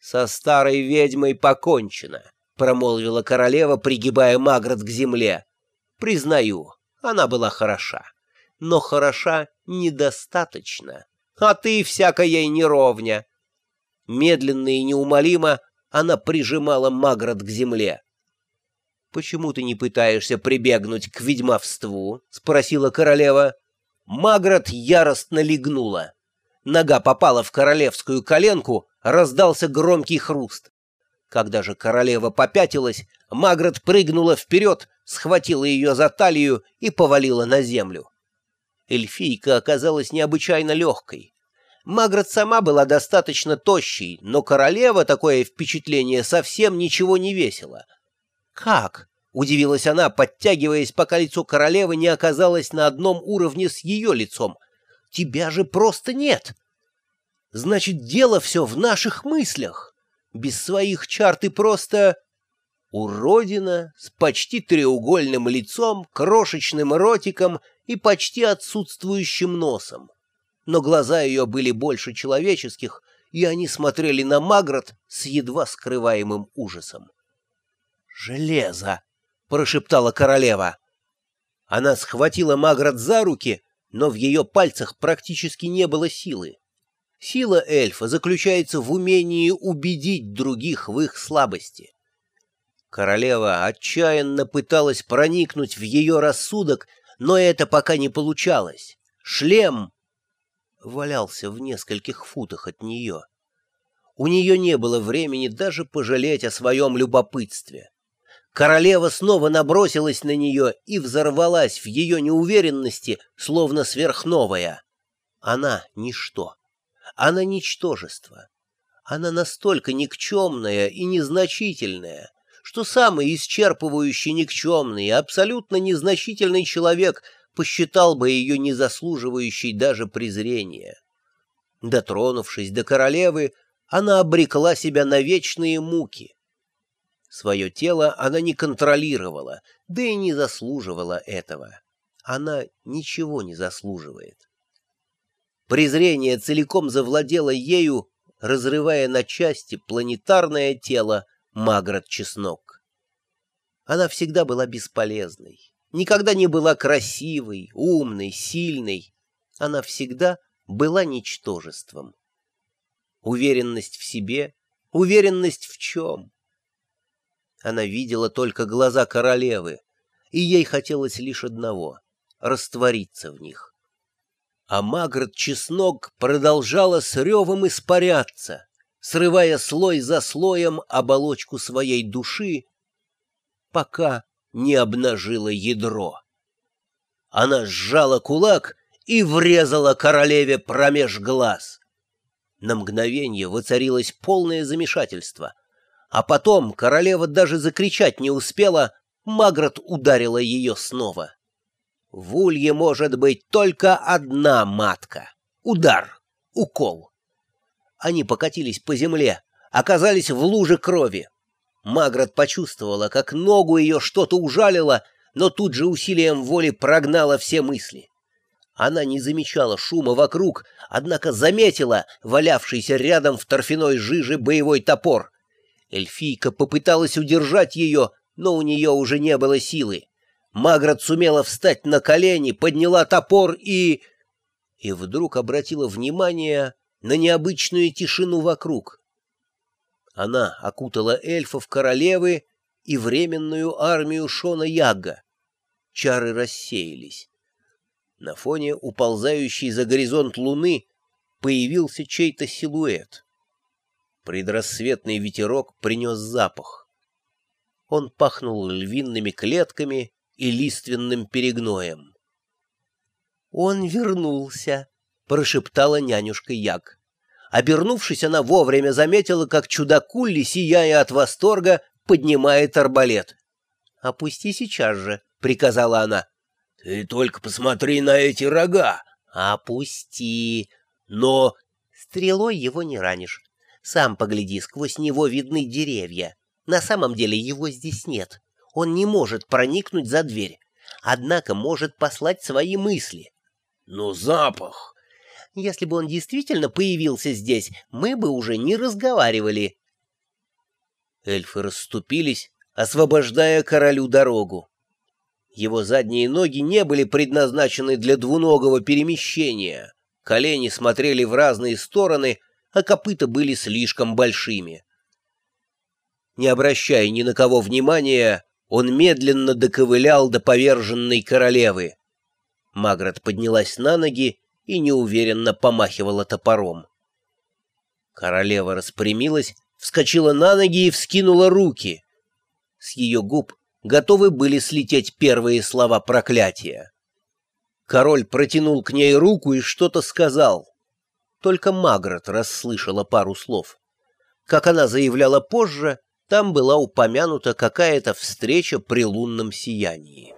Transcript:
Со старой ведьмой покончено, промолвила королева, пригибая Маград к земле. Признаю, она была хороша, но хороша недостаточно, а ты всяко ей неровня. Медленно и неумолимо она прижимала Маград к земле. «Почему ты не пытаешься прибегнуть к ведьмовству?» — спросила королева. Маград яростно легнула. Нога попала в королевскую коленку, раздался громкий хруст. Когда же королева попятилась, Маград прыгнула вперед, схватила ее за талию и повалила на землю. Эльфийка оказалась необычайно легкой. Маград сама была достаточно тощей, но королева такое впечатление совсем ничего не весила. «Как?» — удивилась она, подтягиваясь, пока лицо королевы не оказалось на одном уровне с ее лицом. «Тебя же просто нет!» «Значит, дело все в наших мыслях. Без своих чар ты просто...» Уродина с почти треугольным лицом, крошечным ротиком и почти отсутствующим носом. Но глаза ее были больше человеческих, и они смотрели на Магрот с едва скрываемым ужасом. «Железо!» — прошептала королева. Она схватила Магрот за руки, но в ее пальцах практически не было силы. Сила эльфа заключается в умении убедить других в их слабости. Королева отчаянно пыталась проникнуть в ее рассудок, но это пока не получалось. Шлем валялся в нескольких футах от нее. У нее не было времени даже пожалеть о своем любопытстве. Королева снова набросилась на нее и взорвалась в ее неуверенности, словно сверхновая. Она — ничто. Она — ничтожество. Она настолько никчемная и незначительная, что самый исчерпывающий никчемный и абсолютно незначительный человек посчитал бы ее не заслуживающей даже презрения. Дотронувшись до королевы, она обрекла себя на вечные муки. Свое тело она не контролировала, да и не заслуживала этого. Она ничего не заслуживает. Презрение целиком завладело ею, разрывая на части планетарное тело Маград Чеснок. Она всегда была бесполезной, никогда не была красивой, умной, сильной. Она всегда была ничтожеством. Уверенность в себе, уверенность в чем? Она видела только глаза королевы, и ей хотелось лишь одного — раствориться в них. А Маград Чеснок продолжала с ревом испаряться — срывая слой за слоем оболочку своей души, пока не обнажила ядро. Она сжала кулак и врезала королеве промеж глаз. На мгновение воцарилось полное замешательство, а потом королева даже закричать не успела, Магрот ударила ее снова. В улье может быть только одна матка. Удар, укол. Они покатились по земле, оказались в луже крови. Маград почувствовала, как ногу ее что-то ужалило, но тут же усилием воли прогнала все мысли. Она не замечала шума вокруг, однако заметила валявшийся рядом в торфяной жиже боевой топор. Эльфийка попыталась удержать ее, но у нее уже не было силы. Маград сумела встать на колени, подняла топор и... И вдруг обратила внимание на необычную тишину вокруг. Она окутала эльфов королевы и временную армию Шона Ягга. Чары рассеялись. На фоне уползающей за горизонт луны появился чей-то силуэт. Предрассветный ветерок принес запах. Он пахнул львиными клетками и лиственным перегноем. «Он вернулся», прошептала нянюшка Як. Обернувшись, она вовремя заметила, как чудакулли, сияя от восторга, поднимает арбалет. «Опусти сейчас же», — приказала она. «Ты только посмотри на эти рога!» «Опусти!» «Но...» «Стрелой его не ранишь. Сам погляди, сквозь него видны деревья. На самом деле его здесь нет. Он не может проникнуть за дверь, однако может послать свои мысли». «Но запах...» Если бы он действительно появился здесь, мы бы уже не разговаривали. Эльфы расступились, освобождая королю дорогу. Его задние ноги не были предназначены для двуногого перемещения. Колени смотрели в разные стороны, а копыта были слишком большими. Не обращая ни на кого внимания, он медленно доковылял до поверженной королевы. Маград поднялась на ноги и неуверенно помахивала топором. Королева распрямилась, вскочила на ноги и вскинула руки. С ее губ готовы были слететь первые слова проклятия. Король протянул к ней руку и что-то сказал. Только Маград расслышала пару слов. Как она заявляла позже, там была упомянута какая-то встреча при лунном сиянии.